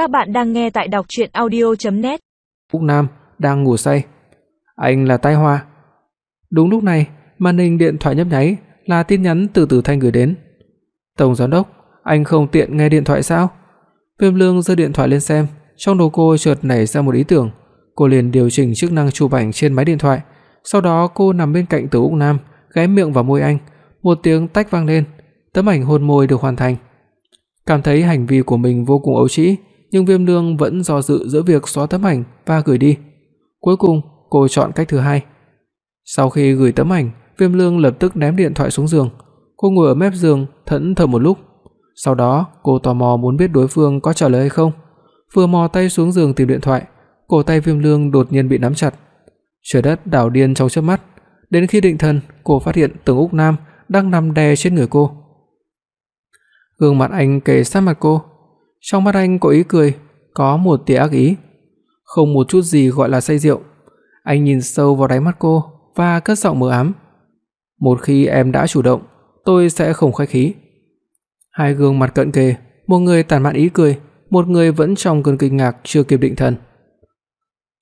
Các bạn đang nghe tại đọc audio net Phúc Nam đang ngủ say. Anh là tai họa. Đúng lúc này, màn hình điện thoại nhấp nháy, là tin nhắn từ Từ Thanh gửi đến. "Tổng giám đốc, anh không tiện nghe điện thoại sao?" Viêm Lương giơ điện thoại lên xem, trong đầu cô chợt nảy ra một ý tưởng, cô liền điều chỉnh chức năng chụp ảnh trên máy điện thoại, sau đó cô nằm bên cạnh Từ Úc Nam, ghé miệng vào môi anh, một tiếng tách vang lên, tấm ảnh hôn môi được hoàn thành. Cảm thấy hành vi của mình vô cùng ấu trĩ, nhưng Viêm Lương vẫn do dự giữa việc xóa tấm ảnh và gửi đi. Cuối cùng, cô chọn cách thứ hai. Sau khi gửi tấm ảnh, Viêm Lương lập tức ném điện thoại xuống giường. Cô ngồi ở mép giường, thẫn thờ một lúc. Sau đó, cô tò mò muốn biết đối phương có trả lời hay không. Vừa mò tay xuống giường tìm điện thoại, cổ tay Viêm Lương đột nhiên bị nắm chặt. Trời đất đảo điên trong chớp mắt, đến khi định thần, cô phát hiện Tưởng Úc Nam đang nằm đè trên người cô. Gương mặt anh kề sát mặt cô, trong mắt anh có ý cười, có một tia ác ý, không một chút gì gọi là say rượu. Anh nhìn sâu vào đáy mắt cô và cất giọng mờ ám. "Một khi em đã chủ động, tôi sẽ không khách khí." Hai gương mặt cận kề, một người tản mạn ý cười, một người vẫn trong cơn kinh ngạc chưa kịp định thần.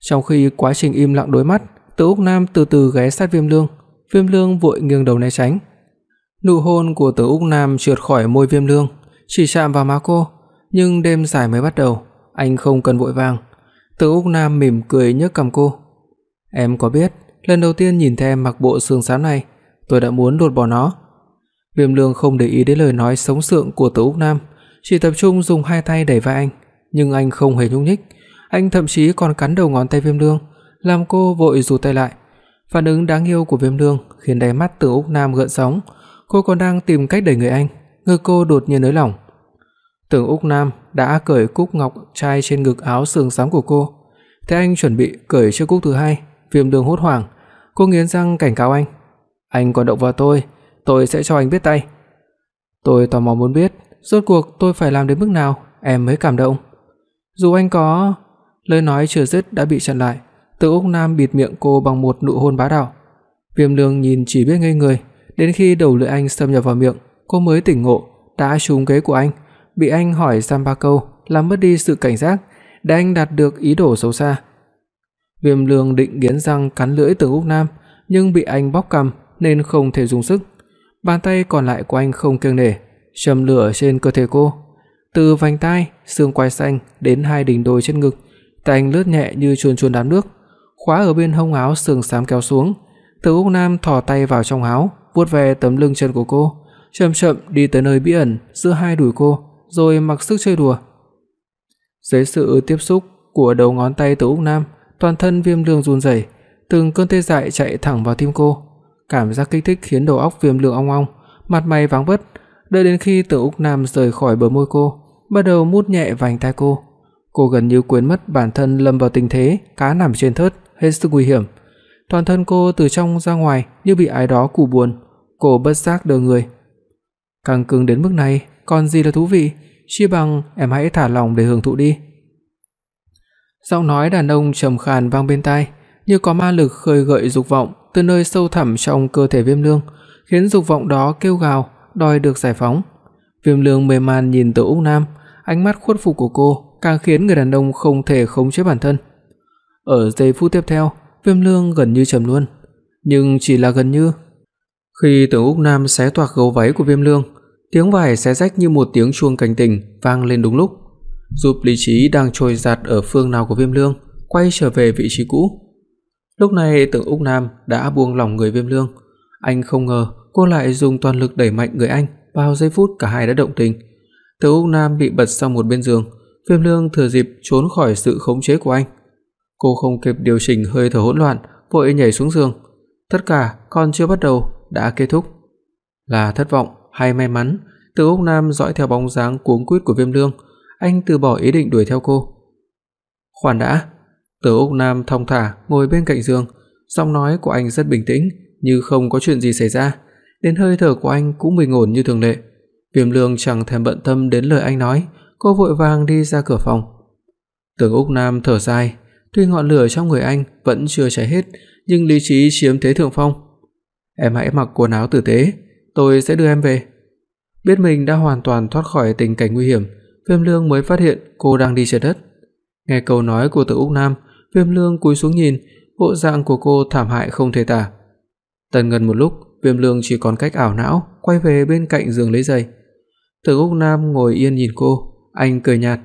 Trong khi quá trình im lặng đối mắt, Từ Úc Nam từ từ ghé sát Viêm Lương, Viêm Lương vội nghiêng đầu né tránh. Nụ hôn của Từ Úc Nam trượt khỏi môi Viêm Lương, chỉ chạm vào má cô, nhưng đêm dài mới bắt đầu, anh không cần vội vàng. Từ Úc Nam mỉm cười nhấc cầm cô. "Em có biết, lần đầu tiên nhìn thấy em mặc bộ sương xám này, tôi đã muốn lột bỏ nó." Viêm Lương không để ý đến lời nói sống sượng của Từ Úc Nam, chỉ tập trung dùng hai tay đẩy vai anh, nhưng anh không hề nhúc nhích, anh thậm chí còn cắn đầu ngón tay Viêm Lương, làm cô vội rụt tay lại. Phản ứng đáng yêu của Viêm Lương khiến đáy mắt Từ Úc Nam gợn sóng, cô còn đang tìm cách đẩy người anh, ngực cô đột nhiên nới lỏng. Tưởng Úc Nam đã cởi cúc ngọc trai trên ngực áo sườn xám của cô. Thế anh chuẩn bị cởi chiếc cúc thứ hai, Viêm Đường hốt hoảng, cô nghiến răng cảnh cáo anh. Anh còn động vào tôi, tôi sẽ cho anh biết tay. Tôi tò mò muốn biết, rốt cuộc tôi phải làm đến mức nào em mới cảm động. Dù anh có, lời nói chưa dứt đã bị chặn lại, Từ Úc Nam bịt miệng cô bằng một nụ hôn bá đạo. Viêm Lương nhìn chỉ biết ngây người, đến khi đầu lưỡi anh xâm nhập vào miệng, cô mới tỉnh ngộ, đã trúng kế của anh bị anh hỏi xăm ba câu, làm mất đi sự cảnh giác, để anh đạt được ý đồ xấu xa. Viêm Lương định nghiến răng cắn lưỡi Từ Úc Nam, nhưng bị anh bóp cằm nên không thể dùng sức. Bàn tay còn lại của anh không kiêng nể, châm lửa trên cơ thể cô, từ vành tai, xương quai xanh đến hai đỉnh đồi trên ngực, tay anh lướt nhẹ như chuồn chuồn đám nước, khóa ở bên hông áo sườn xám kéo xuống. Từ Úc Nam thò tay vào trong áo, vuốt ve tấm lưng chân của cô, chậm chậm đi tới nơi bí ẩn giữa hai đùi cô, rồi mặc sức chơi đùa. Dưới sự tiếp xúc của đầu ngón tay Từ Úc Nam, toàn thân Viêm Lương run rẩy, từng cơn tê dại chạy thẳng vào tim cô. Cảm giác kích thích khiến đầu óc Viêm Lương ong ong, mặt mày váng vất, đợi đến khi Từ Úc Nam rời khỏi bờ môi cô, bắt đầu mút nhẹ vành tai cô. Cô gần như quên mất bản thân lâm vào tình thế cá nằm trên thớt, hết sức nguy hiểm. Toàn thân cô từ trong ra ngoài như bị ai đó cù buồn, cô bất giác đờ người. Càng cứng đến mức này, còn gì là thú vị, chi bằng em hãy thả lỏng để hưởng thụ đi." Giọng nói đàn ông trầm khàn vang bên tai, như có ma lực khơi gợi dục vọng từ nơi sâu thẳm trong cơ thể Viêm Lương, khiến dục vọng đó kêu gào, đòi được giải phóng. Viêm Lương mềm man nhìn Từ Úc Nam, ánh mắt khuất phục của cô càng khiến người đàn ông không thể khống chế bản thân. Ở giây phút tiếp theo, Viêm Lương gần như trầm luôn, nhưng chỉ là gần như. Khi Tưởng Úc Nam xé toạc gấu váy của Viêm Lương, Tiếng vải xé rách như một tiếng chuông cảnh tỉnh vang lên đúng lúc, giúp lý trí đang trôi dạt ở phương nào của Viêm Lương quay trở về vị trí cũ. Lúc này Tưởng Úc Nam đã buông lỏng người Viêm Lương, anh không ngờ cô lại dùng toàn lực đẩy mạnh người anh, vào giây phút cả hai đã động tình. Tưởng Úc Nam bị bật sang một bên giường, Viêm Lương thừa dịp trốn khỏi sự khống chế của anh. Cô không kịp điều chỉnh hơi thở hỗn loạn, vội nhảy xuống giường. Tất cả còn chưa bắt đầu đã kết thúc. Là thất vọng hay may mắn, Từ Úc Nam dõi theo bóng dáng cuống quýt của Viêm Lương, anh từ bỏ ý định đuổi theo cô. "Khoan đã." Từ Úc Nam thong thả ngồi bên cạnh giường, giọng nói của anh rất bình tĩnh, như không có chuyện gì xảy ra, đến hơi thở của anh cũng bình ổn như thường lệ. Viêm Lương chẳng thèm bận tâm đến lời anh nói, cô vội vàng đi ra cửa phòng. Tưởng Úc Nam thở dài, tuy ngọn lửa trong người anh vẫn chưa cháy hết, nhưng lý trí chiếm thế thượng phong. "Em hãy mặc quần áo tử tế, tôi sẽ đưa em về." Biết mình đã hoàn toàn thoát khỏi tình cảnh nguy hiểm, Viêm Lương mới phát hiện cô đang đi trên đất. Nghe câu nói của Từ Úc Nam, Viêm Lương cúi xuống nhìn, bộ dạng của cô thảm hại không thể tả. Tần Ngân một lúc, Viêm Lương chỉ còn cách ảo não quay về bên cạnh giường lấy giày. Từ Úc Nam ngồi yên nhìn cô, anh cười nhạt.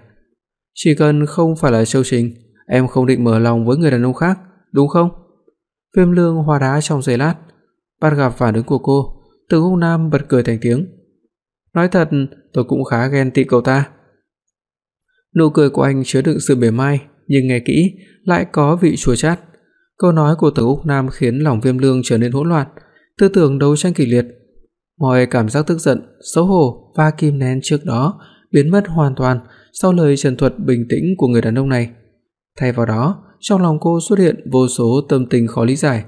"Chỉ cần không phải là Châu Trình, em không định mở lòng với người đàn ông khác, đúng không?" Viêm Lương hòa đá trong giây lát, bắt gặp phản ứng của cô, từ Úc Nam bật cười thành tiếng. "Nói thật, tôi cũng khá ghen tị cậu ta." Nụ cười của anh chứa đựng sự bề mai, nhưng nghe kỹ lại có vị chua chát. Câu nói của Từ Úc Nam khiến lòng Viêm Lương trở nên hỗn loạn, tư tưởng đấu tranh kịch liệt. Mọi cảm giác tức giận, xấu hổ và kìm nén trước đó biến mất hoàn toàn sau lời trần thuật bình tĩnh của người đàn ông này. Thay vào đó, trong lòng cô xuất hiện vô số tâm tình khó lý giải.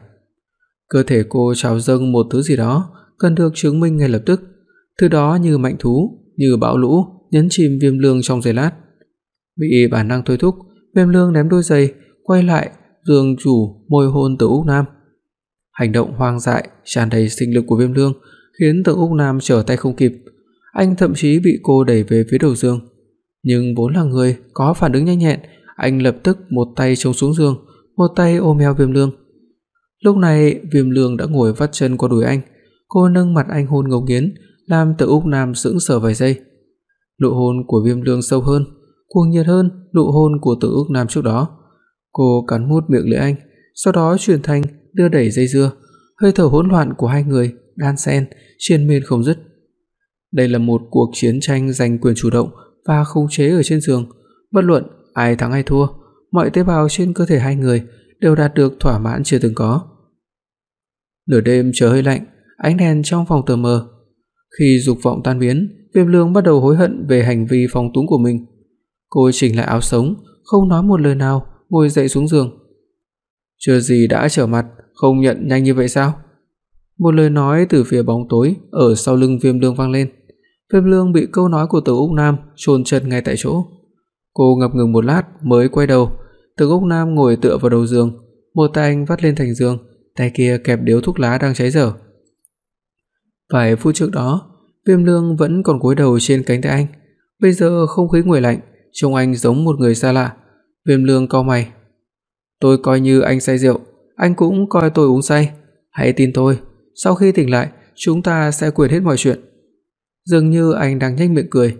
Cơ thể cô trào dâng một thứ gì đó cần được chứng minh ngay lập tức, thứ đó như mạnh thú, như bão lũ nhấn chìm Viêm Lương trong giây lát. Bị bản năng thôi thúc, Viêm Lương ném đôi giày, quay lại giường chủ môi hôn Từ Úc Nam. Hành động hoang dại, tràn đầy sinh lực của Viêm Lương khiến Từ Úc Nam trở tay không kịp, anh thậm chí bị cô đẩy về phía đầu giường. Nhưng vốn là người có phản ứng nhanh nhẹn, anh lập tức một tay chống xuống giường, một tay ôm eo Viêm Lương. Lúc này, Viêm Lương đã ngồi vắt chân qua đùi anh, cô nâng mặt anh hôn ngấu nghiến, làm Từ Úc Nam sững sờ vài giây. Nụ hôn của Viêm Lương sâu hơn, cuồng nhiệt hơn nụ hôn của Từ Úc Nam trước đó. Cô cắn mút miệng lưỡi anh, sau đó chuyển thành đưa đẩy dây dưa, hơi thở hỗn loạn của hai người đan xen, triền miên không dứt. Đây là một cuộc chiến tranh giành quyền chủ động và khống chế ở trên giường, bất luận ai thắng ai thua, mọi tế bào trên cơ thể hai người đều đạt được thỏa mãn chưa từng có. Nửa đêm trời hơi lạnh, ánh đèn trong phòng tờ mờ. Khi dục vọng tan biến, Viêm Lương bắt đầu hối hận về hành vi phóng túng của mình. Cô chỉnh lại áo sống, không nói một lời nào, ngồi dậy xuống giường. Chưa gì đã trở mặt, không nhận nhanh như vậy sao? Một lời nói từ phía bóng tối ở sau lưng Viêm Lương vang lên. Viêm Lương bị câu nói của Từ Úc Nam chôn chân ngay tại chỗ. Cô ngập ngừng một lát mới quay đầu, Từ Úc Nam ngồi tựa vào đầu giường, một tay anh vắt lên thành giường, tay kia kẹp điếu thuốc lá đang cháy dở. Vài phút trước đó, Viêm Lương vẫn còn cúi đầu trên cánh tay anh, bây giờ không khí nguội lạnh, trông anh giống một người xa lạ. Viêm Lương cau mày. Tôi coi như anh say rượu, anh cũng coi tôi uống say, hãy tin tôi, sau khi tỉnh lại, chúng ta sẽ quên hết mọi chuyện. Dường như anh đang nhếch miệng cười.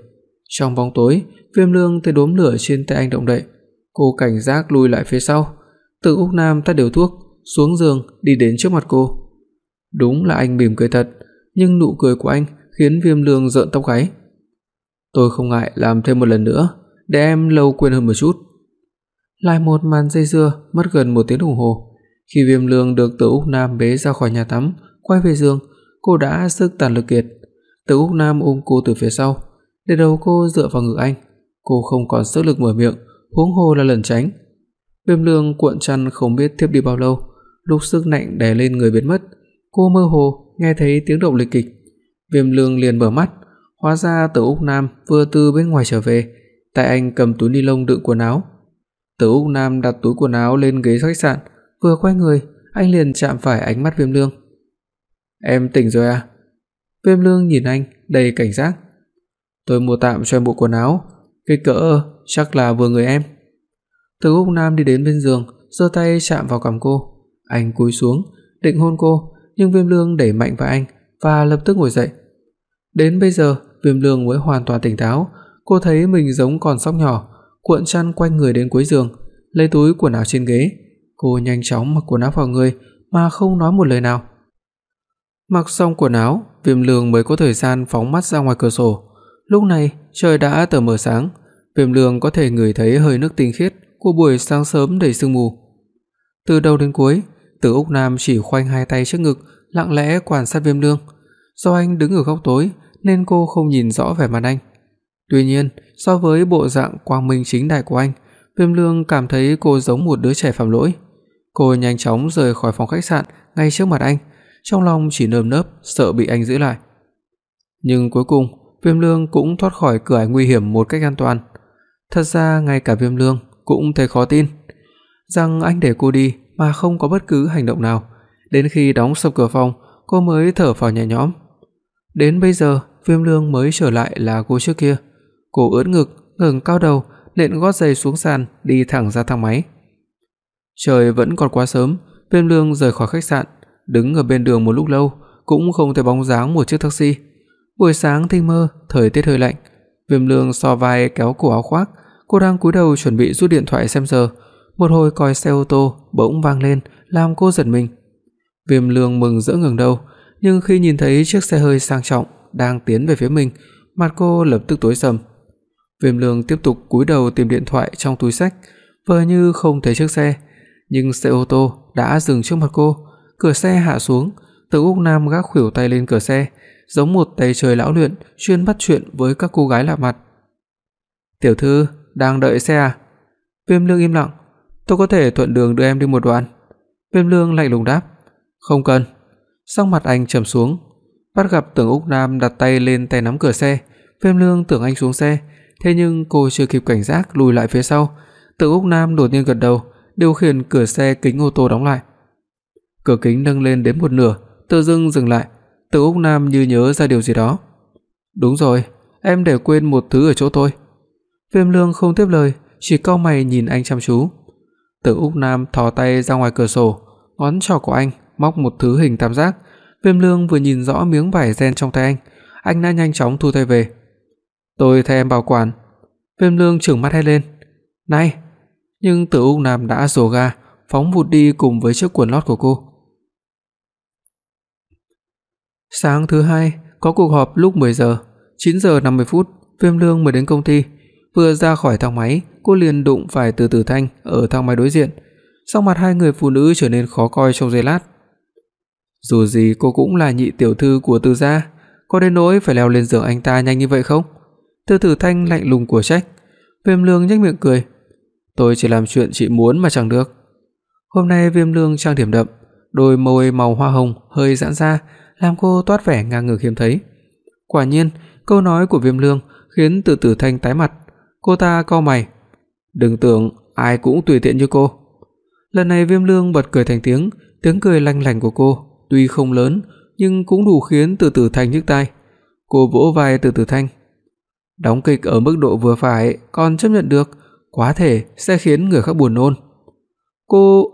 Trong bóng tối, Viêm Lương thấy đốm lửa trên tay anh động đậy, cô cảnh giác lùi lại phía sau. Từ Úc Nam tắt điều thuốc, xuống giường đi đến trước mặt cô. Đúng là anh mỉm cười thật, nhưng nụ cười của anh khiến Viêm Lương rợn tóc gáy. Tôi không ngại làm thêm một lần nữa, để em lâu quên hơn một chút. Lại một màn dây dưa mất gần một tiếng đồng hồ. Khi Viêm Lương được Từ Úc Nam bế ra khỏi nhà tắm, quay về giường, cô đã sức tàn lực kiệt. Từ Úc Nam ôm cô từ phía sau, để đầu cô dựa vào ngực anh. Cô không còn sức lực mở miệng, huống hồ là lẩn tránh. Viêm Lương cuộn chăn không biết tiếp đi bao lâu, lúc sức nạnh đè lên người biến mất, cô mơ hồ nghe thấy tiếng động lịch kịch. Viêm Lương liền mở mắt, hóa ra Từ Úc Nam vừa từ bên ngoài trở về, tay anh cầm túi ni lông đựng quần áo. Từ Úc Nam đặt túi quần áo lên ghế khách sạn, vừa quay người, anh liền chạm phải ánh mắt Viêm Lương. "Em tỉnh rồi à?" Viêm Lương nhìn anh đầy cảnh giác. "Tôi mua tạm cho em bộ quần áo, kích cỡ chắc là vừa người em." Từ Úc Nam đi đến bên giường, giơ tay chạm vào cằm cô. Anh cúi xuống, định hôn cô, nhưng Viêm Lương đẩy mạnh vào anh và lập tức ngồi dậy. Đến bây giờ, Viêm Lương mới hoàn toàn tỉnh táo, cô thấy mình giống con sóc nhỏ, cuộn chăn quanh người đến cuối giường, lấy túi quần áo trên ghế. Cô nhanh chóng mặc quần áo vào người mà không nói một lời nào. Mặc xong quần áo, Viêm Lương mới có thời gian phóng mắt ra ngoài cửa sổ. Lúc này, trời đã tờ mờ sáng, Viêm Lương có thể ngửi thấy hơi nước tinh khiết của buổi sáng sớm đầy sương mù. Từ đầu đến cuối, từ Úc Nam chỉ khoanh hai tay trước ngực, lặng lẽ quan sát Viêm Lương. Do anh đứng ở góc tối nên cô không nhìn rõ vẻ mặt anh. Tuy nhiên, so với bộ dạng quang minh chính đại của anh, Viêm Lương cảm thấy cô giống một đứa trẻ phạm lỗi. Cô nhanh chóng rời khỏi phòng khách sạn ngay trước mặt anh, trong lòng chỉ nơm nớp sợ bị anh giữ lại. Nhưng cuối cùng, Viêm Lương cũng thoát khỏi cửa ải nguy hiểm một cách an toàn. Thật ra ngay cả Viêm Lương cũng thấy khó tin rằng anh để cô đi mà không có bất cứ hành động nào, đến khi đóng sập cửa phòng, cô mới thở phào nhẹ nhõm. Đến bây giờ, Viêm Lương mới trở lại là cô trước kia. Cô ưỡn ngực, ngẩng cao đầu, nện gót giày xuống sàn, đi thẳng ra thang máy. Trời vẫn còn quá sớm, Viêm Lương rời khỏi khách sạn, đứng ở bên đường một lúc lâu, cũng không thấy bóng dáng một chiếc taxi. Buổi sáng tinh mơ, thời tiết hơi lạnh, Viêm Lương so vai kéo cổ áo khoác, cô đang cúi đầu chuẩn bị rút điện thoại xem giờ, một hồi còi xe ô tô bỗng vang lên, làm cô giật mình. Viêm Lương mừng rỡ ngẩng đầu, nhưng khi nhìn thấy chiếc xe hơi sang trọng đang tiến về phía mình, mặt cô lập tức tối sầm. Viêm Lương tiếp tục cúi đầu tìm điện thoại trong túi xách, vờ như không thấy chiếc xe, nhưng xe ô tô đã dừng trước mặt cô, cửa xe hạ xuống, Từ Úc Nam gác khuỷu tay lên cửa xe, giống một tay trời lão luyện chuyên bắt chuyện với các cô gái lạ mặt. "Tiểu thư, đang đợi xe à?" Viêm Lương im lặng, "Tôi có thể thuận đường đưa em đi một đoạn." Viêm Lương lạnh lùng đáp, "Không cần." Sắc mặt anh trầm xuống, bắt gặp Tưởng Úc Nam đặt tay lên tay nắm cửa xe, Viêm Lương tưởng anh xuống xe, thế nhưng cô chưa kịp cảnh giác lùi lại phía sau, Tưởng Úc Nam đột nhiên gật đầu, điều khiển cửa xe kính ô tô đóng lại. Cửa kính nâng lên đến một nửa, tự dưng dừng lại, Tưởng Úc Nam như nhớ ra điều gì đó. "Đúng rồi, em để quên một thứ ở chỗ tôi." Viêm Lương không tiếp lời, chỉ cau mày nhìn anh chăm chú. Từ Úc Nam thò tay ra ngoài cửa sổ, ngón trỏ của anh móc một thứ hình tam giác. Viêm Lương vừa nhìn rõ miếng vải ren trong tay anh, anh đã nhanh chóng thu tay về. "Tôi thay em bảo quản." Viêm Lương trừng mắt hét lên. "Này!" Nhưng Tử Úc Nam đã rồ ga, phóng vụt đi cùng với chiếc quần lót của cô. Sáng thứ hai, có cuộc họp lúc 10 giờ, 9 giờ 50 phút, Viêm Lương mới đến công ty. Vừa ra khỏi thang máy, cô liền đụng phải Từ Từ Thanh ở thang máy đối diện. Sắc mặt hai người phụ nữ trở nên khó coi trong giây lát. Dù gì cô cũng là nhị tiểu thư của Từ gia, có đến nỗi phải leo lên giường anh ta nhanh như vậy không? Từ Từ Thanh lạnh lùng của trách. Viêm Lương nhếch miệng cười, "Tôi chỉ làm chuyện chị muốn mà chẳng được." Hôm nay Viêm Lương trang điểm đậm, đôi môi màu hoa hồng hơi giãn ra, làm cô toát vẻ ngang ngược hiếm thấy. Quả nhiên, câu nói của Viêm Lương khiến Từ Tử Thanh tái mặt, cô ta cau mày, "Đừng tưởng ai cũng tùy tiện như cô." Lần này Viêm Lương bật cười thành tiếng, tiếng cười lanh lảnh của cô tuy không lớn nhưng cũng đủ khiến Từ Tử Thanh nhức tai. Cô vỗ vai Từ Tử Thanh. Đóng kịch ở mức độ vừa phải còn chấp nhận được, quá thể sẽ khiến người khác buồn nôn. Cô,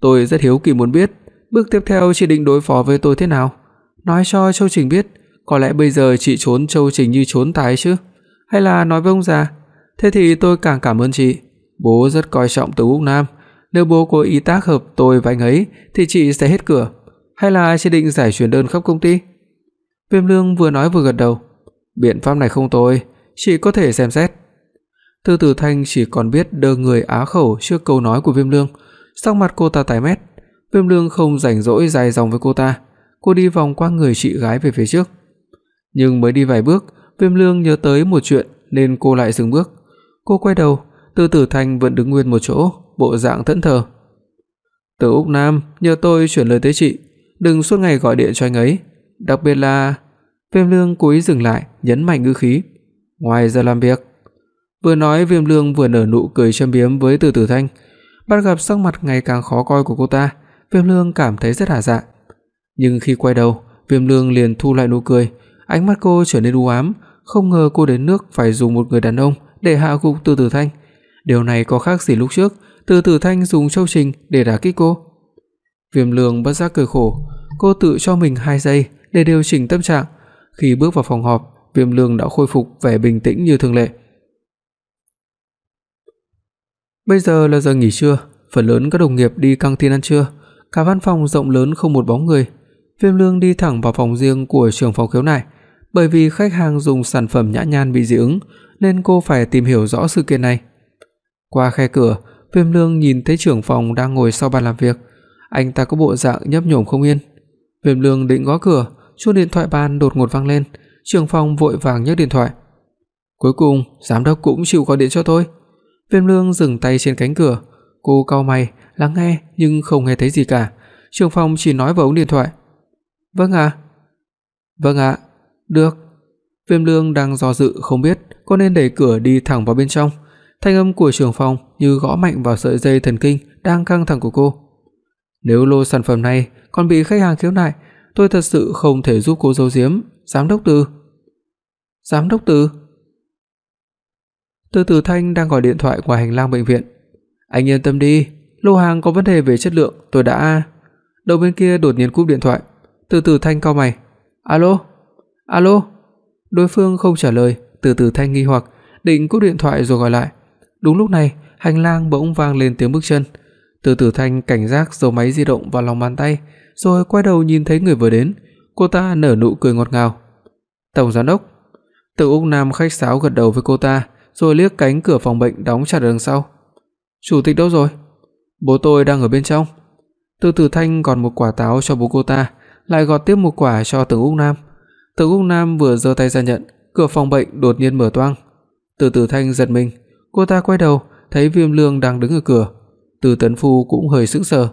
tôi rất hiếu kỳ muốn biết, bước tiếp theo chị định đối phó với tôi thế nào? Nói cho Châu Trình biết, có lẽ bây giờ chị trốn Châu Trình như trốn tái chứ, hay là nói với ông già? Thế thì tôi càng cảm ơn chị, bố rất coi trọng Từ Úc Nam, nếu bố có ý tác hợp tôi và anh ấy thì chị sẽ hết cửa, hay là chị định giải chuyển đơn khắp công ty? Viêm Lương vừa nói vừa gật đầu. Biện pháp này không tồi, chị có thể xem xét. Từ Từ Thanh chỉ còn biết đơ người á khẩu trước câu nói của Viêm Lương, sắc mặt cô ta tái mét. Viêm Lương không rảnh rỗi dài dòng với cô ta, cô đi vòng qua người chị gái về phía trước. Nhưng mới đi vài bước, Viêm Lương nhớ tới một chuyện nên cô lại dừng bước. Cô quay đầu, Tư Tử Thanh vẫn đứng nguyên một chỗ, bộ dạng thẫn thờ. "Từ Úc Nam, nhờ tôi chuyển lời tới chị, đừng suốt ngày gọi điện cho anh ấy, đặc biệt là..." Viêm Lương cúi dừng lại, nhấn mạnh ngữ khí, "Ngoài giờ làm việc." Vừa nói Viêm Lương vừa nở nụ cười châm biếm với Từ Tử Thanh, bắt gặp sắc mặt ngày càng khó coi của cô ta, Viêm Lương cảm thấy rất hả dạ. Nhưng khi quay đầu, Viêm Lương liền thu lại nụ cười, ánh mắt cô trở nên u ám, không ngờ cô đến nước phải dùng một người đàn ông để hạ gục Từ Tử Thanh. Điều này có khác gì lúc trước, Từ Tử Thanh dùng Châu Trình để đả kích cô. Viêm Lương bất giác cười khổ, cô tự cho mình 2 giây để điều chỉnh tâm trạng. Khi bước vào phòng họp, Viêm Lương đã khôi phục vẻ bình tĩnh như thường lệ. Bây giờ là giờ nghỉ trưa, phần lớn các đồng nghiệp đi căng tin ăn trưa, cả văn phòng rộng lớn không một bóng người. Viêm Lương đi thẳng vào phòng riêng của trưởng phòng khiếu nại, bởi vì khách hàng dùng sản phẩm nhã nhan bị dị ứng nên cô phải tìm hiểu rõ sự kiện này. Qua khe cửa, Viêm Lương nhìn thấy trưởng phòng đang ngồi sau bàn làm việc, anh ta có bộ dạng nhấp nhổm không yên. Viêm Lương định gõ cửa, chuông điện thoại bàn đột ngột vang lên, trưởng phòng vội vàng nhấc điện thoại. Cuối cùng, giám đốc cũng chịu gọi điện cho tôi. Viêm Lương dừng tay trên cánh cửa, cô cau mày, lắng nghe nhưng không nghe thấy gì cả. Trưởng phòng chỉ nói vào ống điện thoại. "Vâng ạ." "Vâng ạ." "Được." Viêm Lương đang do dự không biết có nên đẩy cửa đi thẳng vào bên trong. Thanh âm của trưởng phòng như gõ mạnh vào sợi dây thần kinh đang căng thẳng của cô. Nếu lô sản phẩm này còn bị khách hàng khiếu nại, tôi thật sự không thể giúp cô giấu giếm, giám đốc Từ. Giám đốc Từ? Từ Từ Thanh đang gọi điện thoại ngoài hành lang bệnh viện. "Anh yên tâm đi, lô hàng có vấn đề về chất lượng, tôi đã..." Đầu bên kia đột nhiên cúp điện thoại. Từ từ Thanh cau mày. "Alo? Alo?" Đối phương không trả lời, Từ từ Thanh nghi hoặc định cúp điện thoại rồi gọi lại. Đúng lúc này, hành lang bỗng vang lên tiếng bước chân. Từ từ Thanh cảnh giác giấu máy di động vào lòng bàn tay, rồi quay đầu nhìn thấy người vừa đến, cô ta nở nụ cười ngọt ngào. "Tổng giám đốc." Từ Úc Nam khách sáo gật đầu với cô ta, rồi liếc cánh cửa phòng bệnh đóng chặt ở đằng sau. "Chủ tịch đâu rồi?" "Bố tôi đang ở bên trong." Từ từ Thanh còn một quả táo cho bố cô ta, lại gọt tiếp một quả cho Từ Úc Nam. Từ Úc Nam vừa giơ tay ra nhận, cửa phòng bệnh đột nhiên mở toang. Từ Tử Thanh giật mình, cô ta quay đầu, thấy Viêm Lương đang đứng ở cửa. Từ Tấn Phu cũng hơi sững sờ,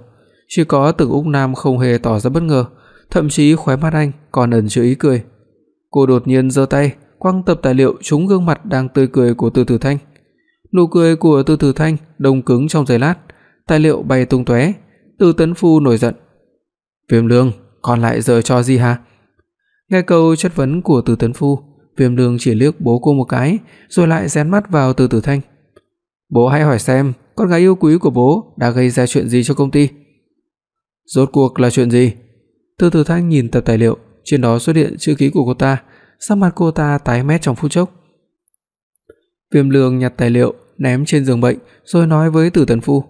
chỉ có Từ Úc Nam không hề tỏ ra bất ngờ, thậm chí khóe mắt anh còn ẩn chứa ý cười. Cô đột nhiên giơ tay, quăng tập tài liệu trúng gương mặt đang tươi cười của Từ Tử Thanh. Nụ cười của Từ Tử Thanh đông cứng trong giây lát, tài liệu bay tung tóe. Từ Tấn Phu nổi giận. "Viêm Lương, còn lại giờ cho gì hả?" Nghe câu chất vấn của Từ Tấn Phu, Viêm Lương chỉ liếc bố cô một cái, rồi lại dán mắt vào Từ Tử Thanh. "Bố hãy hỏi xem, con gái yêu quý của bố đã gây ra chuyện gì cho công ty?" "Rốt cuộc là chuyện gì?" Từ Tử Thanh nhìn tập tài liệu, trên đó xuất hiện chữ ký của cô ta, sắc mặt cô ta tái mét trong phút chốc. Viêm Lương nhặt tài liệu ném trên giường bệnh, rồi nói với Từ Tấn Phu: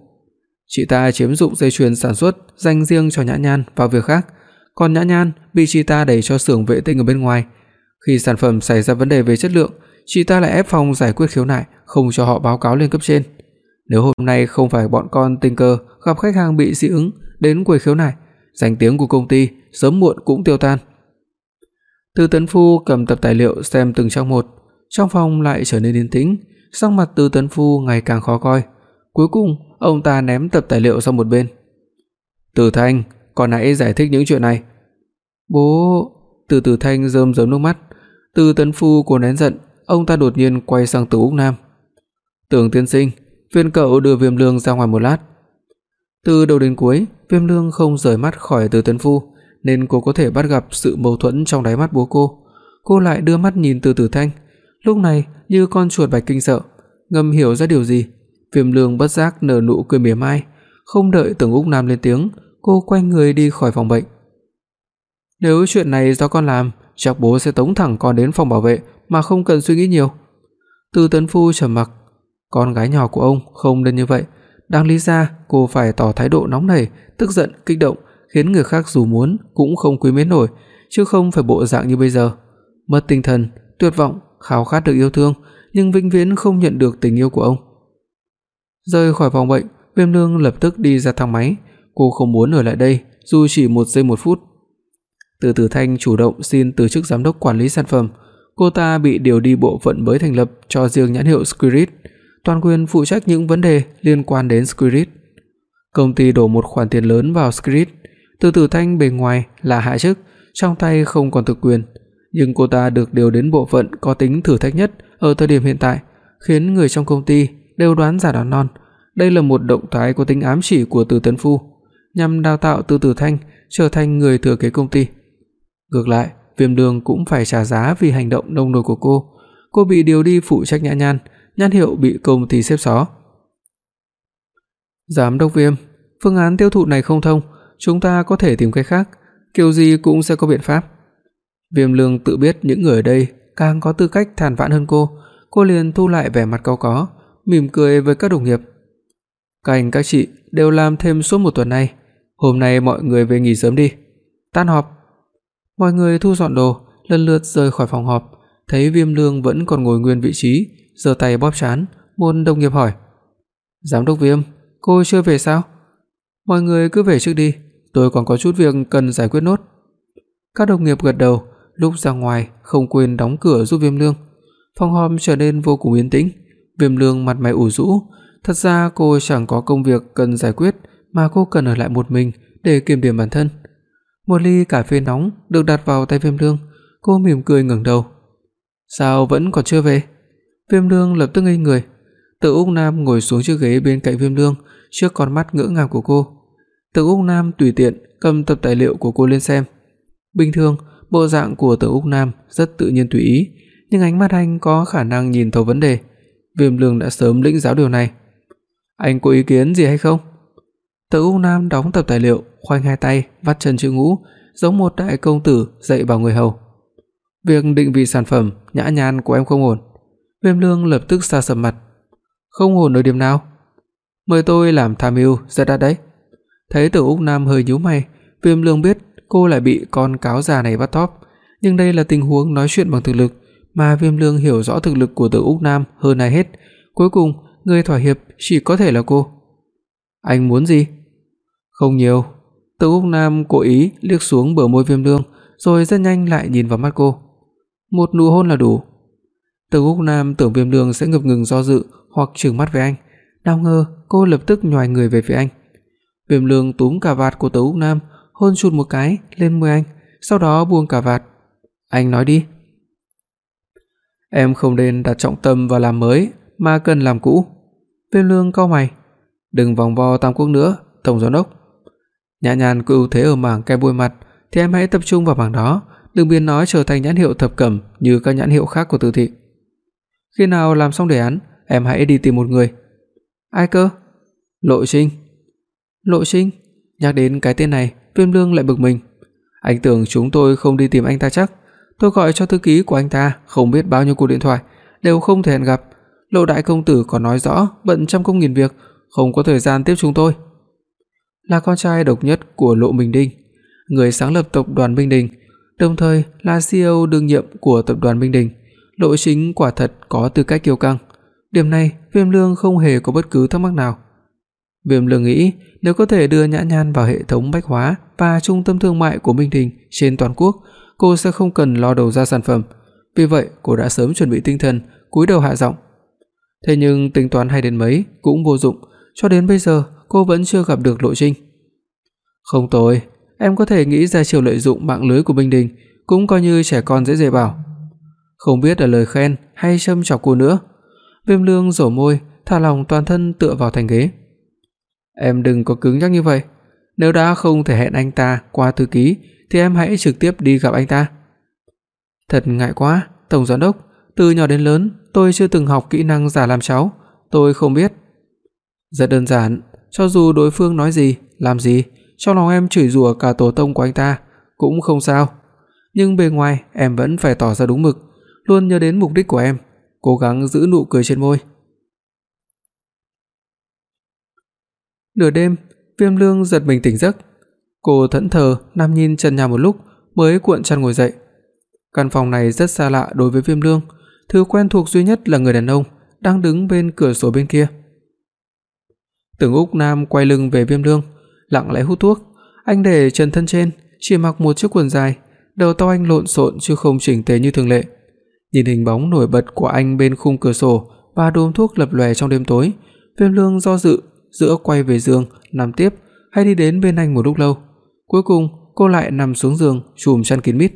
"Chị ta chiếm dụng dây chuyền sản xuất dành riêng cho Nhã Nhan vào việc khác, còn Nhã Nhan bị chị ta đẩy cho xưởng vệ tinh ở bên ngoài. Khi sản phẩm xảy ra vấn đề về chất lượng, chị ta lại ép phòng giải quyết khiếu nại, không cho họ báo cáo lên cấp trên. Nếu hôm nay không phải bọn con tình cờ gặp khách hàng bị dị ứng đến quầy khiếu nại, danh tiếng của công ty sớm muộn cũng tiêu tan." Từ Tấn Phu cầm tập tài liệu xem từng trang một, trong phòng lại trở nên yên tĩnh, sắc mặt Từ Tấn Phu ngày càng khó coi. Cuối cùng, ông ta ném tập tài liệu sang một bên. "Từ Thanh, còn nãy giải thích những chuyện này." "Bố..." Từ tử Thanh rơm rớm nước mắt. Từ Tấn Phu cố nén giận, ông ta đột nhiên quay sang Từ Úc Nam. "Tưởng tiên sinh, phiền cậu đưa Viêm Lương ra ngoài một lát." Từ đầu đến cuối, Viêm Lương không rời mắt khỏi Từ Tấn Phu, nên cô có thể bắt gặp sự mâu thuẫn trong đáy mắt bố cô. Cô lại đưa mắt nhìn Từ Tử Thanh, lúc này như con chuột bạch kinh sợ, ngầm hiểu ra điều gì, Viêm Lương bất giác nở nụ cười mỉa mai, không đợi Tưởng Úc Nam lên tiếng, cô quay người đi khỏi phòng bệnh. Nếu chuyện này do con làm, chắc bố sẽ tống thẳng con đến phòng bảo vệ mà không cần suy nghĩ nhiều. Từ Tấn Phu trầm mặc, con gái nhỏ của ông không nên như vậy, đáng lý ra cô phải tỏ thái độ nóng nảy, tức giận, kích động, khiến người khác dù muốn cũng không quý mến nổi, chứ không phải bộ dạng như bây giờ, mất tinh thần, tuyệt vọng, khao khát được yêu thương, nhưng vĩnh viễn không nhận được tình yêu của ông. Rời khỏi phòng bệnh, Viêm nương lập tức đi ra thang máy, cô không muốn ở lại đây dù chỉ một giây một phút. Từ Từ Thanh chủ động xin từ chức giám đốc quản lý sản phẩm, cô ta bị điều đi bộ phận mới thành lập cho riêng nhãn hiệu Spirit, toàn quyền phụ trách những vấn đề liên quan đến Spirit. Công ty đổ một khoản tiền lớn vào Spirit, Từ Từ Thanh bề ngoài là hạ chức, trong tay không còn thực quyền, nhưng cô ta được điều đến bộ phận có tính thử thách nhất ở thời điểm hiện tại, khiến người trong công ty đều đoán giả đoán non. Đây là một động thái có tính ám chỉ của Từ Tấn Phu, nhằm đào tạo Từ Từ Thanh trở thành người thừa kế công ty. Ngược lại, Viêm Đường cũng phải trả giá vì hành động nông nổi của cô. Cô bị điều đi phụ trách nhã nhan, nhãn hiệu bị công ty xếp xó. Giám đốc Viêm, phương án tiêu thụ này không thông, chúng ta có thể tìm cách khác, kiểu gì cũng sẽ có biện pháp. Viêm Lương tự biết những người ở đây càng có tư cách than vãn hơn cô, cô liền thu lại vẻ mặt cau có, mỉm cười với các đồng nghiệp. Các anh các chị đều làm thêm suốt một tuần nay, hôm nay mọi người về nghỉ sớm đi. Tan họp. Mọi người thu dọn đồ, lần lượt rời khỏi phòng họp, thấy Viêm Lương vẫn còn ngồi nguyên vị trí, giơ tay bóp trán, một đồng nghiệp hỏi: "Giám đốc Viêm, cô chưa về sao?" "Mọi người cứ về trước đi, tôi còn có chút việc cần giải quyết nốt." Các đồng nghiệp gật đầu, lúc ra ngoài không quên đóng cửa giúp Viêm Lương. Phòng họp trở nên vô cùng yên tĩnh, Viêm Lương mặt mày ủ rũ, thật ra cô chẳng có công việc cần giải quyết mà cô cần ở lại một mình để kiểm điểm bản thân. Một ly cà phê nóng được đặt vào tay Viêm Lương, cô mỉm cười ngẩng đầu. "Sao vẫn còn chưa về?" Viêm Lương lập tức ngây người. Từ Úc Nam ngồi xuống chiếc ghế bên cạnh Viêm Lương, trước con mắt ngỡ ngàng của cô. Từ Úc Nam tùy tiện cầm tập tài liệu của cô lên xem. Bình thường, bộ dạng của Từ Úc Nam rất tự nhiên tùy ý, nhưng ánh mắt anh có khả năng nhìn thấu vấn đề. Viêm Lương đã sớm lĩnh giáo điều này. Anh có ý kiến gì hay không? Tử U Nam đóng tập tài liệu, khoanh hai tay, vắt chân chữ ngũ, giống một đại công tử dạy bảo người hầu. Việc định vị sản phẩm, nhã nhặn của em không ổn. Viêm Lương lập tức xa sầm mặt. Không ổn ở điểm nào? Mời tôi làm tham mưu, rất đã đấy. Thấy Tử Úc Nam hơi nhíu mày, Viêm Lương biết cô lại bị con cáo già này bắt top, nhưng đây là tình huống nói chuyện bằng thực lực, mà Viêm Lương hiểu rõ thực lực của Tử Úc Nam hơn ai hết, cuối cùng người thỏa hiệp chỉ có thể là cô. Anh muốn gì? Không nhiều. Tử Úc Nam cố ý liếc xuống bờ môi Viêm Lương, rồi rất nhanh lại nhìn vào mắt cô. Một nụ hôn là đủ. Tử Úc Nam tưởng Viêm Lương sẽ ngập ngừng do dự hoặc trừng mắt với anh, nào ngờ cô lập tức nhòi người về phía anh. Viêm Lương túm cà vạt của Tử Úc Nam, hôn chụt một cái lên môi anh, sau đó buông cà vạt. "Anh nói đi." "Em không nên đặt trọng tâm vào làm mới mà cần làm cũ." Viêm Lương cau mày, "Đừng vòng vo Tam Quốc nữa, tổng giám đốc." Nhã Nhàn có ưu thế ở mảng cái bôi mặt, thì em hãy tập trung vào mảng đó, đừng biến nó trở thành nhãn hiệu thập cẩm như các nhãn hiệu khác của Từ thị. Khi nào làm xong đề án, em hãy đi tìm một người. Ai cơ? Lộ Trinh. Lộ Trinh? Nhắc đến cái tên này, Viêm Lương lại bực mình. Anh tưởng chúng tôi không đi tìm anh ta chắc. Tôi gọi cho thư ký của anh ta, không biết bao nhiêu cuộc điện thoại, đều không thể hẹn gặp. Lộ đại công tử còn nói rõ bận trăm công nghìn việc, không có thời gian tiếp chúng tôi. Là con trai độc nhất của Lộ Minh Đinh, người sáng lập tập đoàn Minh Đình, đồng thời là CEO đương nhiệm của tập đoàn Minh Đình. Lộ Chính quả thật có tư cách kiêu căng. Điểm này, Viêm Lương không hề có bất cứ thắc mắc nào. Viêm Lương nghĩ, nếu có thể đưa Nhã Nhan vào hệ thống bách hóa và trung tâm thương mại của Minh Đình trên toàn quốc, cô sẽ không cần lo đầu ra sản phẩm. Vì vậy, cô đã sớm chuẩn bị tinh thần, cúi đầu hạ giọng. Thế nhưng tính toán hay đến mấy cũng vô dụng, cho đến bây giờ cô vẫn chưa gặp được Lộ Trinh. Không tồi, em có thể nghĩ ra chiều lợi dụng mạng lưới của bình Đình, cũng coi như trẻ con dễ dễ bảo. Không biết là lời khen hay châm chọc cô nữa. Viêm Lương rổ môi, thả lỏng toàn thân tựa vào thành ghế. Em đừng có cứng nhắc như vậy, nếu đã không thể hẹn anh ta qua thư ký thì em hãy trực tiếp đi gặp anh ta. Thật ngại quá, tổng giám đốc, từ nhỏ đến lớn tôi chưa từng học kỹ năng giả làm cháu, tôi không biết. Rất đơn giản, cho dù đối phương nói gì, làm gì, trong lòng em chửi rủa cả tổ tông của anh ta cũng không sao, nhưng bề ngoài em vẫn phải tỏ ra đúng mực, luôn nhớ đến mục đích của em, cố gắng giữ nụ cười trên môi. Nửa đêm, Viêm Lương giật mình tỉnh giấc. Cô thẫn thờ nằm nhìn trần nhà một lúc mới cuộn chăn ngồi dậy. Căn phòng này rất xa lạ đối với Viêm Lương, thứ quen thuộc duy nhất là người đàn ông đang đứng bên cửa sổ bên kia. Tưởng Úc Nam quay lưng về Viêm Lương, lặng lẽ hút thuốc, anh để trần thân trên, chỉ mặc một chiếc quần dài, đầu tóc anh lộn xộn chứ không chỉnh tề như thường lệ. Nhìn hình bóng nổi bật của anh bên khung cửa sổ và đốm thuốc lập lòe trong đêm tối, Viêm Lương do dự giữa quay về giường nằm tiếp hay đi đến bên anh một lúc lâu. Cuối cùng, cô lại nằm xuống giường, chùm chăn kín mít.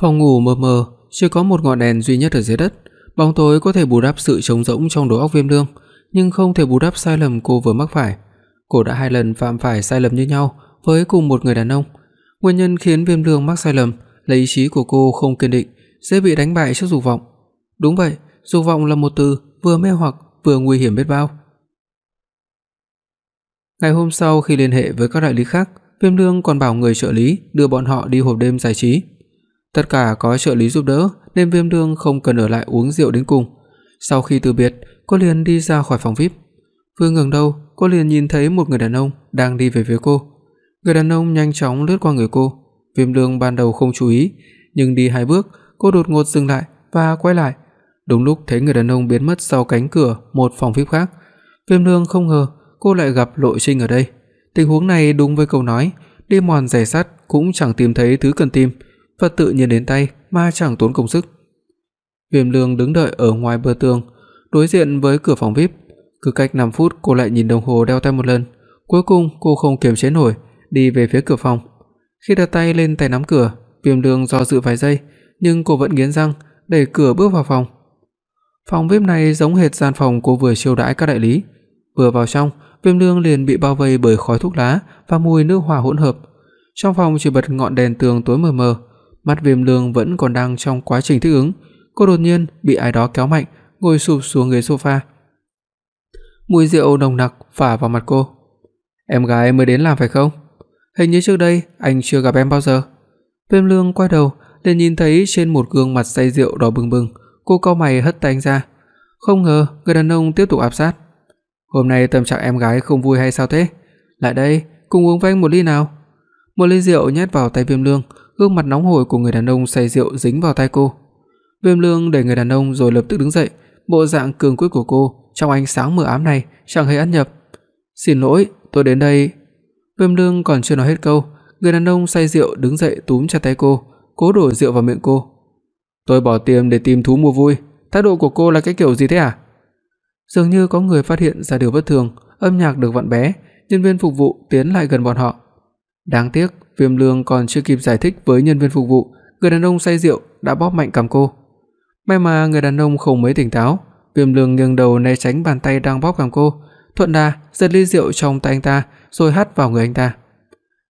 Phòng ngủ mờ mờ, chỉ có một ngọn đèn duy nhất ở dưới đất. Bóng tối có thể bù đắp sự trống rỗng trong đầu óc Viêm Lương, nhưng không thể bù đắp sai lầm cô vừa mắc phải. Cô đã hai lần phạm phải sai lầm như nhau với cùng một người đàn ông. Nguyên nhân khiến Viêm Lương mắc sai lầm là ý chí của cô không kiên định, dễ bị đánh bại trước dục vọng. Đúng vậy, dục vọng là một từ vừa mê hoặc vừa nguy hiểm biết bao. Ngày hôm sau khi liên hệ với các đại lý khác, Viêm Lương còn bảo người trợ lý đưa bọn họ đi hộp đêm giải trí. Tất cả có trợ lý giúp đỡ nên Viêm Lương không cần ở lại uống rượu đến cùng. Sau khi từ biệt, cô liền đi ra khỏi phòng VIP. Vừa ngẩng đầu, cô liền nhìn thấy một người đàn ông đang đi về phía cô. Người đàn ông nhanh chóng lướt qua người cô. Viêm Lương ban đầu không chú ý, nhưng đi hai bước, cô đột ngột dừng lại và quay lại. Đúng lúc thấy người đàn ông biến mất sau cánh cửa một phòng VIP khác, Viêm Lương không ngờ cô lại gặp Lộ Trinh ở đây. Tình huống này đúng với câu nói, đi mòn giày sắt cũng chẳng tìm thấy thứ cần tìm, vật tự nhiên đến tay mà chẳng tốn công sức. Viêm Lương đứng đợi ở ngoài bờ tường, đối diện với cửa phòng VIP, cứ cách 5 phút cô lại nhìn đồng hồ đeo tay một lần, cuối cùng cô không kiềm chế nổi, đi về phía cửa phòng. Khi đặt tay lên tay nắm cửa, Viêm Lương do dự vài giây, nhưng cô vẫn nghiến răng, đẩy cửa bước vào phòng. Phòng VIP này giống hệt gian phòng cô vừa chiêu đãi các đại lý. Vừa vào trong, Viêm Lương liền bị bao vây bởi khói thuốc lá và mùi nước hoa hỗn hợp. Trong phòng chỉ bật ngọn đèn tường tối mờ mờ, mắt Viêm Lương vẫn còn đang trong quá trình thích ứng, cô đột nhiên bị ai đó kéo mạnh, ngồi sụp xuống ghế sofa. Mùi rượu nồng nặc phả vào mặt cô. "Em gái mới đến làm phải không? Hình như trước đây anh chưa gặp em bao giờ." Viêm Lương quay đầu, liền nhìn thấy trên một gương mặt say rượu đỏ bừng bừng, cô cau mày hất tay anh ra. Không ngờ người đàn ông tiếp tục áp sát. "Hôm nay tâm trạng em gái không vui hay sao thế? Lại đây, cùng uống với anh một ly nào." Một ly rượu nhét vào tay Viêm Lương, gương mặt nóng hổi của người đàn ông say rượu dính vào tay cô. Viêm Lương đẩy người đàn ông rồi lập tức đứng dậy, bộ dạng cường quyết của cô trong ánh sáng mờ ám này chẳng hề ăn nhập. "Xin lỗi, tôi đến đây." Viêm Lương còn chưa nói hết câu, người đàn ông say rượu đứng dậy túm chặt tay cô, cố đổ rượu vào miệng cô. "Tôi bỏ tiền để tìm thú mua vui, thái độ của cô là cái kiểu gì thế à?" Dường như có người phát hiện ra điều bất thường, âm nhạc được vặn bé, nhân viên phục vụ tiến lại gần bọn họ. Đáng tiếc, Viêm Lương còn chưa kịp giải thích với nhân viên phục vụ, người đàn ông say rượu đã bóp mạnh cầm cô. May mà người đàn ông không mấy tỉnh táo, Viêm Lương nghiêng đầu né tránh bàn tay đang bóp cầm cô, thuận đà giật ly rượu trong tay anh ta rồi hắt vào người anh ta.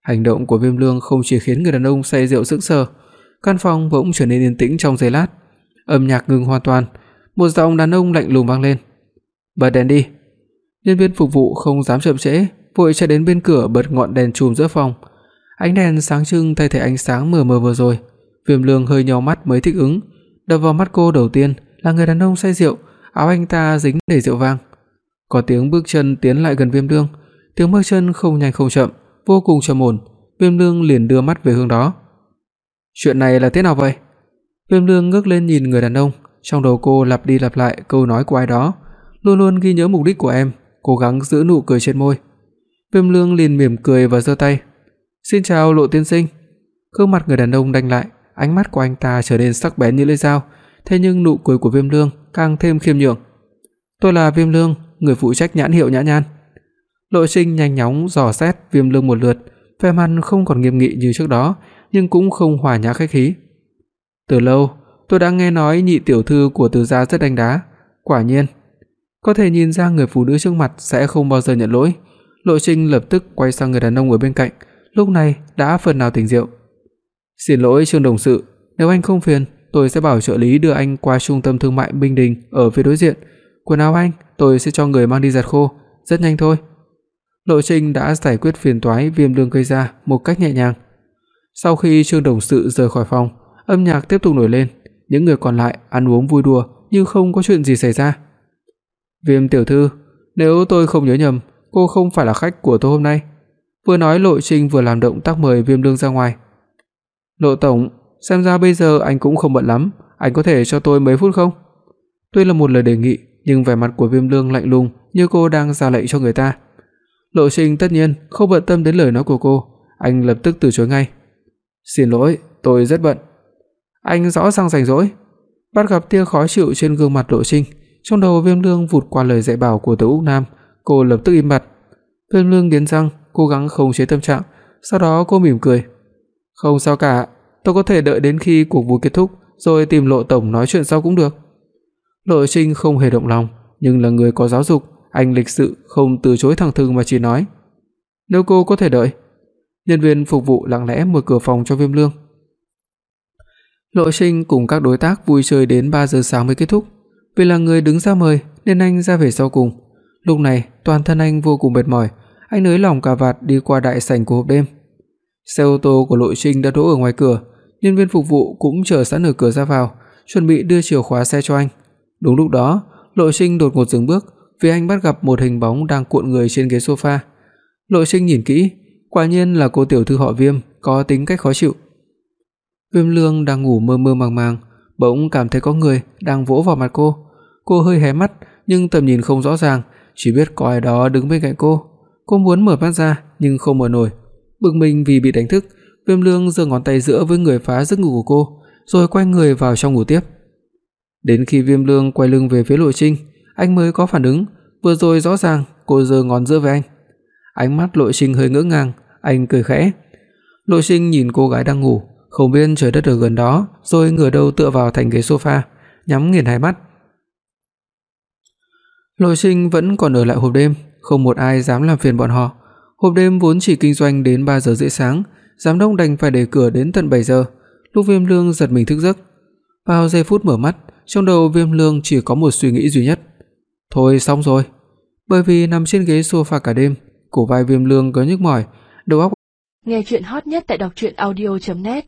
Hành động của Viêm Lương không chỉ khiến người đàn ông say rượu sững sờ, căn phòng bỗng trở nên yên tĩnh trong giây lát. Âm nhạc ngừng hoàn toàn, một giọng đàn ông lạnh lùng vang lên. "Bật đèn đi." Nhân viên phục vụ không dám chậm trễ, vội chạy đến bên cửa bật ngọn đèn chùm giữa phòng. Ánh đèn sáng trưng thay thế ánh sáng mờ mờ vừa rồi. Viêm Lương hơi nhíu mắt mới thích ứng, đập vào mắt cô đầu tiên là người đàn ông say rượu, áo anh ta dính đầy rượu vang. Có tiếng bước chân tiến lại gần Viêm Dương, tiếng bước chân không nhanh không chậm, vô cùng trầm ổn, Viêm Dương liền đưa mắt về hướng đó. Chuyện này là thế nào vậy? Viêm Dương ngước lên nhìn người đàn ông, trong đầu cô lặp đi lặp lại câu nói của ai đó, luôn luôn ghi nhớ mục đích của em, cố gắng giữ nụ cười trên môi. Viêm Lương liền mỉm cười và giơ tay. "Xin chào Lộ tiên sinh." Gương mặt người đàn ông đanh lại, ánh mắt của anh ta trở nên sắc bén như lưỡi dao, thế nhưng nụ cười của Viêm Lương càng thêm khiêm nhường. "Tôi là Viêm Lương, người phụ trách nhãn hiệu Nhã Nhan." Lộ Sinh nhanh chóng dò xét Viêm Lương một lượt, vẻ mặt không còn nghiêm nghị như trước đó, nhưng cũng không hòa nhã khách khí. "Từ lâu, tôi đã nghe nói nhị tiểu thư của Từ gia rất đánh đá, quả nhiên, có thể nhìn ra người phụ nữ trước mặt sẽ không bao giờ nhận lỗi." Lộ Trinh lập tức quay sang người đàn ông ở bên cạnh, lúc này đã phần nào tỉnh rượu. "Xin lỗi Trương đồng sự, nếu anh không phiền, tôi sẽ bảo trợ lý đưa anh qua trung tâm thương mại Minh Đình ở phía đối diện. Quần áo anh tôi sẽ cho người mang đi giặt khô, rất nhanh thôi." Lộ Trình đã giải quyết phiền toái viêm lương gây ra một cách nhẹ nhàng. Sau khi Trương đồng sự rời khỏi phòng, âm nhạc tiếp tục nổi lên, những người còn lại ăn uống vui đùa như không có chuyện gì xảy ra. "Viêm tiểu thư, nếu tôi không nhớ nhầm, cô không phải là khách của tôi hôm nay." Vừa nói Lộ trinh vừa làm động tác mời Viêm Lương ra ngoài. "Lộ tổng, xem ra bây giờ anh cũng không bận lắm, anh có thể cho tôi mấy phút không?" Tuy là một lời đề nghị, nhưng vẻ mặt của Viêm Lương lạnh lùng, như cô đang ra lệnh cho người ta. Lộ Trình tất nhiên không bận tâm đến lời nói của cô, anh lập tức từ chối ngay. "Xin lỗi, tôi rất bận." Anh rõ ràng rảnh rỗi. Bắt gặp tia khó chịu trên gương mặt Lộ Trình, trong đầu Viêm Lương vụt qua lời dạy bảo của Từ Úc Nam, cô lập tức im bặt. Viêm Lương nghiến răng, cố gắng khống chế tâm trạng, sau đó cô mỉm cười. "Không sao cả, tôi có thể đợi đến khi cuộc vui kết thúc rồi tìm Lộ tổng nói chuyện sau cũng được." Lộ Trinh không hề động lòng, nhưng là người có giáo dục, anh lịch sự không từ chối thẳng thừng mà chỉ nói: "Nếu cô có thể đợi." Nhân viên phục vụ lặng lẽ mở cửa phòng cho Viêm Lương. Lộ Trinh cùng các đối tác vui chơi đến 3 giờ sáng mới kết thúc, vì là người đứng ra mời nên anh ra về sau cùng. Lúc này, toàn thân anh vô cùng mệt mỏi, anh nới lỏng cà vạt đi qua đại sảnh của hộp đêm. Xe ô tô của Lộ Trinh đã đỗ ở ngoài cửa, nhân viên phục vụ cũng chờ sẵn ở cửa ra vào, chuẩn bị đưa chìa khóa xe cho anh. Đúng lúc đó, Lộ Trinh đột ngột dừng bước, vì anh bắt gặp một hình bóng đang cuộn người trên ghế sofa. Lộ Trinh nhìn kỹ, quả nhiên là cô tiểu thư họ Viêm, có tính cách khó chịu. Viêm Lương đang ngủ mơ mơ màng màng, bỗng cảm thấy có người đang vỗ vào mặt cô. Cô hơi hé mắt, nhưng tầm nhìn không rõ ràng, chỉ biết có ai đó đứng bên cạnh cô. Cô muốn mở mắt ra nhưng không mở nổi. Bực mình vì bị đánh thức, Viêm Lương giơ ngón tay giữa với người phá giấc ngủ của cô, rồi quay người vào trong ngủ tiếp. Đến khi Viêm Lương quay lưng về phía Lộ Trinh, anh mới có phản ứng, vừa rồi rõ ràng cô giơ ngón giữa với anh. Ánh mắt Lộ Trinh hơi ngỡ ngàng, anh cười khẽ. Lộ Trinh nhìn cô gái đang ngủ, không biết trời đất ở gần đó, rồi ngửa đầu tựa vào thành ghế sofa, nhắm nghiền hai mắt. Lộ Trinh vẫn còn ở lại hộp đêm, không một ai dám làm phiền bọn họ. Hộp đêm vốn chỉ kinh doanh đến 3 giờ rưỡi sáng, giám đốc đành phải để cửa đến tận 7 giờ. Lúc Viêm Lương giật mình thức giấc, vào giây phút mở mắt, trong đầu Viêm Lương chỉ có một suy nghĩ duy nhất. Thôi xong rồi. Bởi vì nằm trên ghế sofa cả đêm, cổ vai Viêm Lương có nhức mỏi, đầu óc Nghe truyện hot nhất tại doctruyenaudio.net